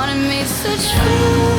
Wanted me make such fools